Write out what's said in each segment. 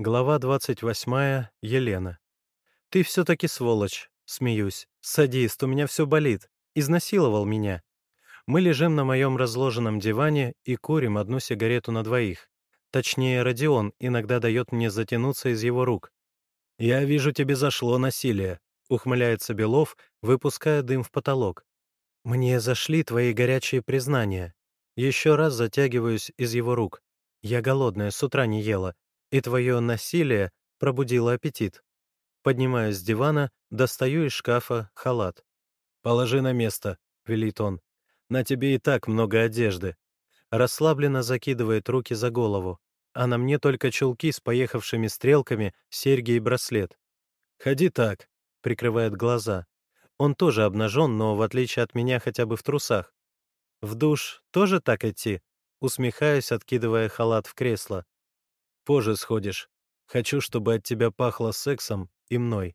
Глава 28. Елена. «Ты все-таки сволочь!» — смеюсь. «Садист, у меня все болит. Изнасиловал меня». Мы лежим на моем разложенном диване и курим одну сигарету на двоих. Точнее, Родион иногда дает мне затянуться из его рук. «Я вижу, тебе зашло насилие», — ухмыляется Белов, выпуская дым в потолок. «Мне зашли твои горячие признания. Еще раз затягиваюсь из его рук. Я голодная, с утра не ела и твое насилие пробудило аппетит. Поднимаюсь с дивана, достаю из шкафа халат. «Положи на место», — велит он. «На тебе и так много одежды». Расслабленно закидывает руки за голову, а на мне только чулки с поехавшими стрелками, серьги и браслет. «Ходи так», — прикрывает глаза. Он тоже обнажен, но, в отличие от меня, хотя бы в трусах. «В душ тоже так идти?» Усмехаюсь, откидывая халат в кресло. Позже сходишь. Хочу, чтобы от тебя пахло сексом и мной.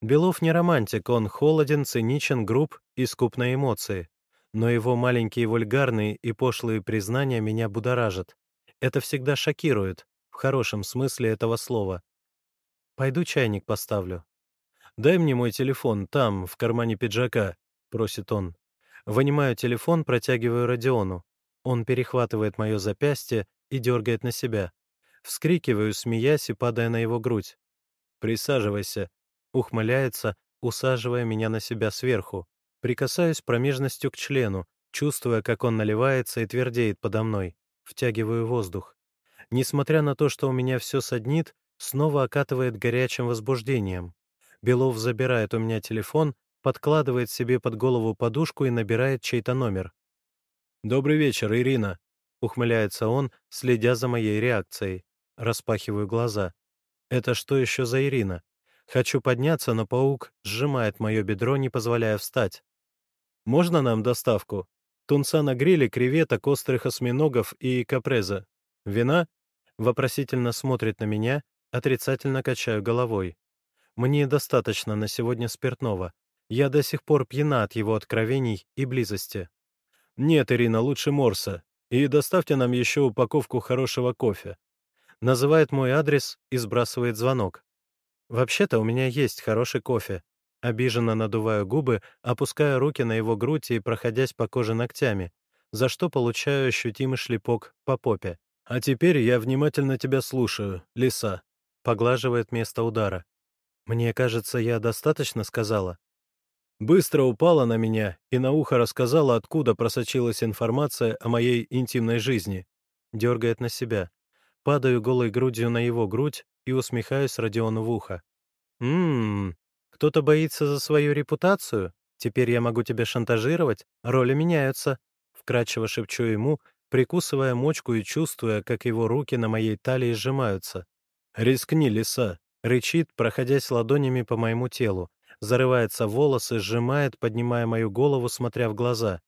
Белов не романтик, он холоден, циничен, груб и скуп на эмоции. Но его маленькие вульгарные и пошлые признания меня будоражат. Это всегда шокирует, в хорошем смысле этого слова. Пойду чайник поставлю. «Дай мне мой телефон, там, в кармане пиджака», — просит он. Вынимаю телефон, протягиваю Родиону. Он перехватывает мое запястье и дергает на себя. Вскрикиваю, смеясь и падая на его грудь. «Присаживайся», — ухмыляется, усаживая меня на себя сверху. Прикасаюсь промежностью к члену, чувствуя, как он наливается и твердеет подо мной. Втягиваю воздух. Несмотря на то, что у меня все саднит, снова окатывает горячим возбуждением. Белов забирает у меня телефон, подкладывает себе под голову подушку и набирает чей-то номер. «Добрый вечер, Ирина», — ухмыляется он, следя за моей реакцией. Распахиваю глаза. Это что еще за Ирина? Хочу подняться, но паук сжимает мое бедро, не позволяя встать. «Можно нам доставку? Тунца на гриле, креветок, острых осьминогов и капреза. Вина?» Вопросительно смотрит на меня, отрицательно качаю головой. «Мне достаточно на сегодня спиртного. Я до сих пор пьяна от его откровений и близости». «Нет, Ирина, лучше морса. И доставьте нам еще упаковку хорошего кофе называет мой адрес и сбрасывает звонок. «Вообще-то у меня есть хороший кофе». Обиженно надуваю губы, опуская руки на его грудь и проходясь по коже ногтями, за что получаю ощутимый шлепок по попе. «А теперь я внимательно тебя слушаю, лиса», — поглаживает место удара. «Мне кажется, я достаточно сказала?» Быстро упала на меня и на ухо рассказала, откуда просочилась информация о моей интимной жизни. Дергает на себя. Падаю голой грудью на его грудь и усмехаюсь Родиону в ухо. «Ммм, кто-то боится за свою репутацию? Теперь я могу тебя шантажировать? Роли меняются», — вкрадчиво шепчу ему, прикусывая мочку и чувствуя, как его руки на моей талии сжимаются. «Рискни, лиса!» — рычит, проходясь ладонями по моему телу, зарывается в волосы, сжимает, поднимая мою голову, смотря в глаза.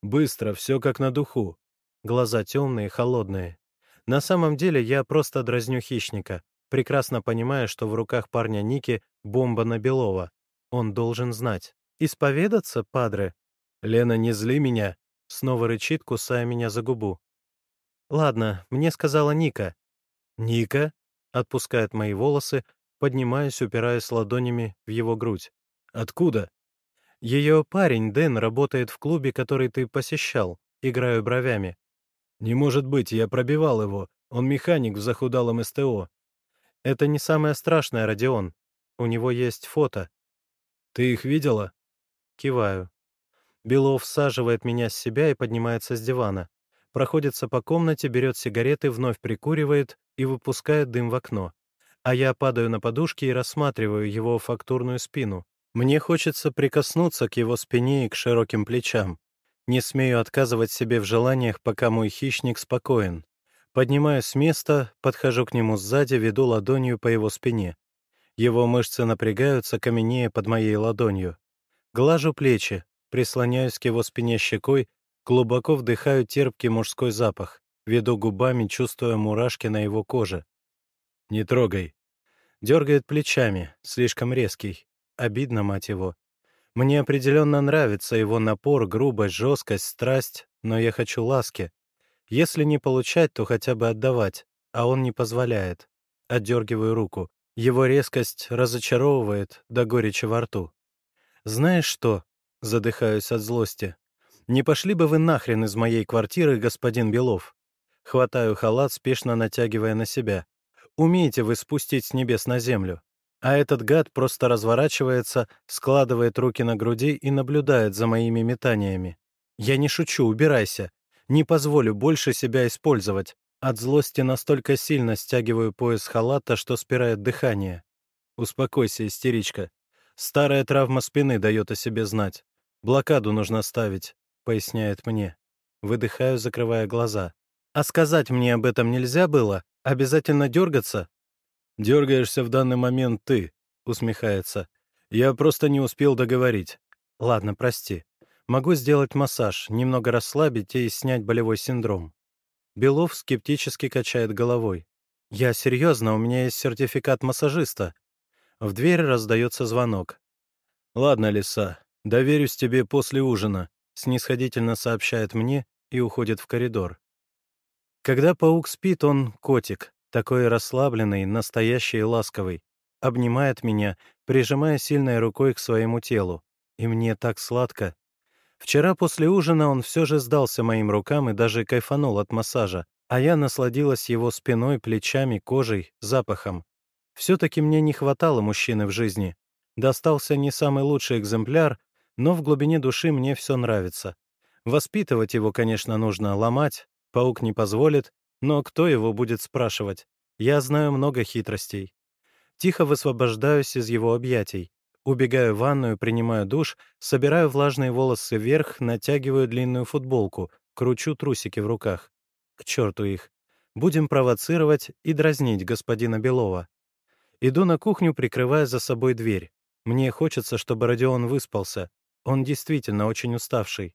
«Быстро, все как на духу». Глаза темные, холодные. На самом деле я просто дразню хищника, прекрасно понимая, что в руках парня Ники бомба на Белова. Он должен знать. «Исповедаться, падре?» «Лена, не зли меня!» Снова рычит, кусая меня за губу. «Ладно, мне сказала Ника». «Ника?» Отпускает мои волосы, поднимаясь, упираясь ладонями в его грудь. «Откуда?» «Ее парень, Дэн, работает в клубе, который ты посещал. Играю бровями. «Не может быть, я пробивал его. Он механик в захудалом СТО». «Это не самое страшное, Родион. У него есть фото». «Ты их видела?» Киваю. Белов всаживает меня с себя и поднимается с дивана. Проходится по комнате, берет сигареты, вновь прикуривает и выпускает дым в окно. А я падаю на подушки и рассматриваю его фактурную спину. Мне хочется прикоснуться к его спине и к широким плечам. Не смею отказывать себе в желаниях, пока мой хищник спокоен. Поднимаюсь с места, подхожу к нему сзади, веду ладонью по его спине. Его мышцы напрягаются, каменея под моей ладонью. Глажу плечи, прислоняюсь к его спине щекой, глубоко вдыхаю терпкий мужской запах, веду губами, чувствуя мурашки на его коже. «Не трогай». Дергает плечами, слишком резкий. Обидно, мать его. Мне определенно нравится его напор, грубость, жесткость, страсть, но я хочу ласки. Если не получать, то хотя бы отдавать, а он не позволяет. отдергиваю руку. Его резкость разочаровывает до горечи во рту. «Знаешь что?» — задыхаюсь от злости. «Не пошли бы вы нахрен из моей квартиры, господин Белов?» Хватаю халат, спешно натягивая на себя. «Умеете вы спустить с небес на землю?» А этот гад просто разворачивается, складывает руки на груди и наблюдает за моими метаниями. «Я не шучу, убирайся. Не позволю больше себя использовать. От злости настолько сильно стягиваю пояс халата, что спирает дыхание. Успокойся, истеричка. Старая травма спины дает о себе знать. Блокаду нужно ставить, поясняет мне. Выдыхаю, закрывая глаза. А сказать мне об этом нельзя было? Обязательно дергаться? Дергаешься в данный момент ты, усмехается. Я просто не успел договорить. Ладно, прости. Могу сделать массаж, немного расслабить и снять болевой синдром. Белов скептически качает головой. «Я серьезно, у меня есть сертификат массажиста. В дверь раздается звонок. «Ладно, лиса, доверюсь тебе после ужина», — снисходительно сообщает мне и уходит в коридор. Когда паук спит, он котик, такой расслабленный, настоящий и ласковый, обнимает меня, прижимая сильной рукой к своему телу. И мне так сладко. Вчера после ужина он все же сдался моим рукам и даже кайфанул от массажа, а я насладилась его спиной, плечами, кожей, запахом. Все-таки мне не хватало мужчины в жизни. Достался не самый лучший экземпляр, но в глубине души мне все нравится. Воспитывать его, конечно, нужно, ломать. Паук не позволит, но кто его будет спрашивать? Я знаю много хитростей. Тихо высвобождаюсь из его объятий. Убегаю в ванную, принимаю душ, собираю влажные волосы вверх, натягиваю длинную футболку, кручу трусики в руках. К черту их. Будем провоцировать и дразнить господина Белова. Иду на кухню, прикрывая за собой дверь. Мне хочется, чтобы Родион выспался. Он действительно очень уставший.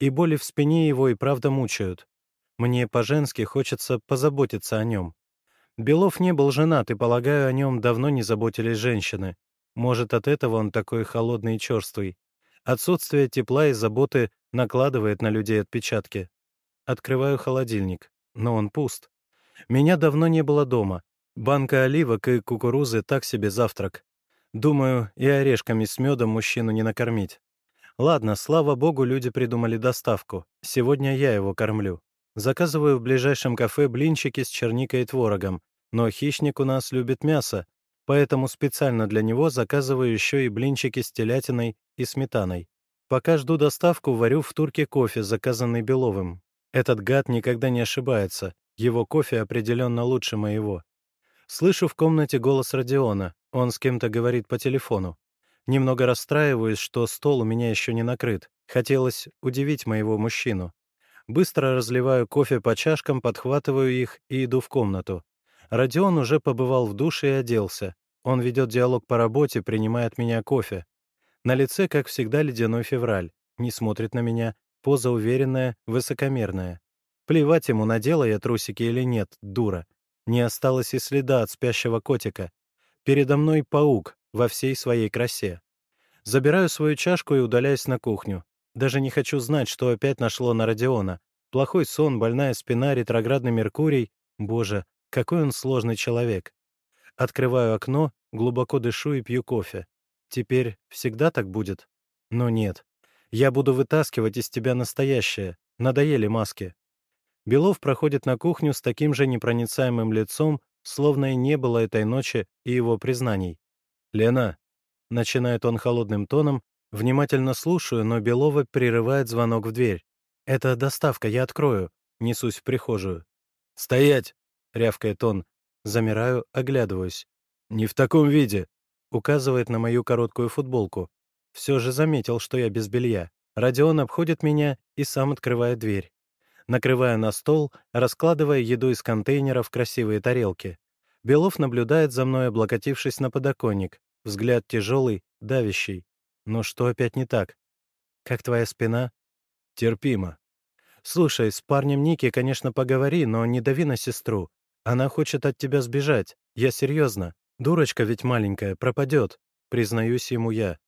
И боли в спине его и правда мучают. Мне по-женски хочется позаботиться о нем. Белов не был женат, и, полагаю, о нем давно не заботились женщины. Может, от этого он такой холодный и черствый. Отсутствие тепла и заботы накладывает на людей отпечатки. Открываю холодильник, но он пуст. Меня давно не было дома. Банка оливок и кукурузы — так себе завтрак. Думаю, и орешками с медом мужчину не накормить. Ладно, слава богу, люди придумали доставку. Сегодня я его кормлю. Заказываю в ближайшем кафе блинчики с черникой и творогом. Но хищник у нас любит мясо, поэтому специально для него заказываю еще и блинчики с телятиной и сметаной. Пока жду доставку, варю в турке кофе, заказанный Беловым. Этот гад никогда не ошибается. Его кофе определенно лучше моего. Слышу в комнате голос Родиона. Он с кем-то говорит по телефону. Немного расстраиваюсь, что стол у меня еще не накрыт. Хотелось удивить моего мужчину. Быстро разливаю кофе по чашкам, подхватываю их и иду в комнату. Родион уже побывал в душе и оделся. Он ведет диалог по работе, принимает меня кофе. На лице, как всегда, ледяной февраль. Не смотрит на меня. Поза уверенная, высокомерная. Плевать ему, надела я трусики или нет, дура. Не осталось и следа от спящего котика. Передо мной паук во всей своей красе. Забираю свою чашку и удаляюсь на кухню. Даже не хочу знать, что опять нашло на Родиона. Плохой сон, больная спина, ретроградный Меркурий. Боже, какой он сложный человек. Открываю окно, глубоко дышу и пью кофе. Теперь всегда так будет? Но нет. Я буду вытаскивать из тебя настоящее. Надоели маски. Белов проходит на кухню с таким же непроницаемым лицом, словно и не было этой ночи и его признаний. «Лена», — начинает он холодным тоном, внимательно слушаю, но Белова прерывает звонок в дверь. «Это доставка, я открою», — несусь в прихожую. «Стоять!» — рявкает он. Замираю, оглядываюсь. «Не в таком виде», — указывает на мою короткую футболку. Все же заметил, что я без белья. Родион обходит меня и сам открывает дверь накрывая на стол, раскладывая еду из контейнера в красивые тарелки. Белов наблюдает за мной, облокотившись на подоконник. Взгляд тяжелый, давящий. Но что опять не так? Как твоя спина? Терпимо. Слушай, с парнем Ники, конечно, поговори, но не дави на сестру. Она хочет от тебя сбежать. Я серьезно. Дурочка ведь маленькая, пропадет. Признаюсь ему я.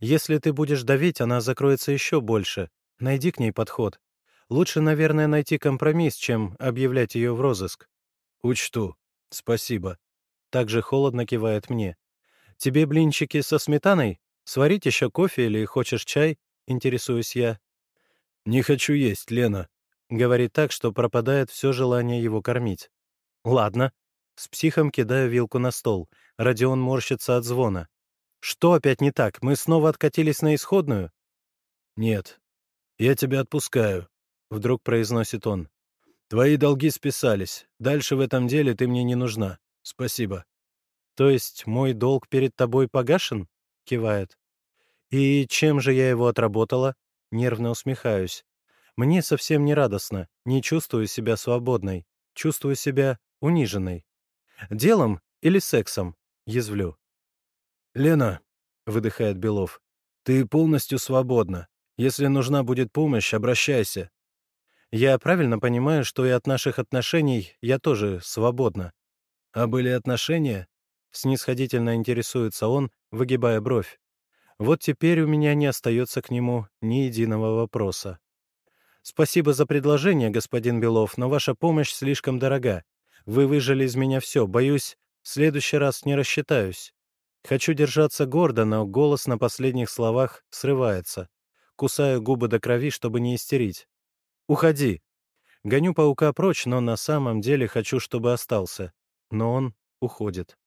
Если ты будешь давить, она закроется еще больше. Найди к ней подход. Лучше, наверное, найти компромисс, чем объявлять ее в розыск. Учту. Спасибо. также холодно кивает мне. «Тебе блинчики со сметаной? Сварить еще кофе или хочешь чай?» — интересуюсь я. «Не хочу есть, Лена», — говорит так, что пропадает все желание его кормить. «Ладно». С психом кидаю вилку на стол. Родион морщится от звона. «Что опять не так? Мы снова откатились на исходную?» «Нет. Я тебя отпускаю», — вдруг произносит он. «Твои долги списались. Дальше в этом деле ты мне не нужна. Спасибо». «То есть мой долг перед тобой погашен?» — кивает. «И чем же я его отработала?» Нервно усмехаюсь. Мне совсем не радостно, не чувствую себя свободной, чувствую себя униженной. Делом или сексом? Язвлю. «Лена», — выдыхает Белов, — «ты полностью свободна. Если нужна будет помощь, обращайся». Я правильно понимаю, что и от наших отношений я тоже свободна. А были отношения? Снисходительно интересуется он, выгибая бровь. Вот теперь у меня не остается к нему ни единого вопроса. «Спасибо за предложение, господин Белов, но ваша помощь слишком дорога. Вы выжили из меня все, боюсь, в следующий раз не рассчитаюсь. Хочу держаться гордо, но голос на последних словах срывается. Кусаю губы до крови, чтобы не истерить. «Уходи!» Гоню паука прочь, но на самом деле хочу, чтобы остался. Но он уходит.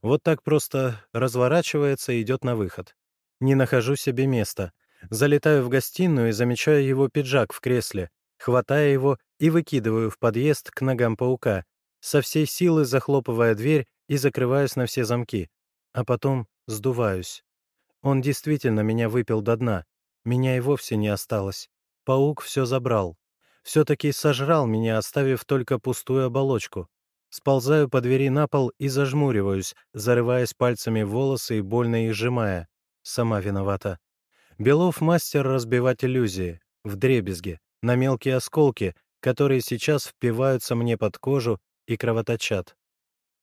Вот так просто разворачивается и идет на выход. Не нахожу себе места. Залетаю в гостиную и замечаю его пиджак в кресле, хватаю его и выкидываю в подъезд к ногам паука, со всей силы захлопывая дверь и закрываюсь на все замки. А потом сдуваюсь. Он действительно меня выпил до дна. Меня и вовсе не осталось. Паук все забрал. Все-таки сожрал меня, оставив только пустую оболочку. Сползаю по двери на пол и зажмуриваюсь, зарываясь пальцами в волосы и больно их сжимая. Сама виновата. Белов — мастер разбивать иллюзии, в дребезги, на мелкие осколки, которые сейчас впиваются мне под кожу и кровоточат.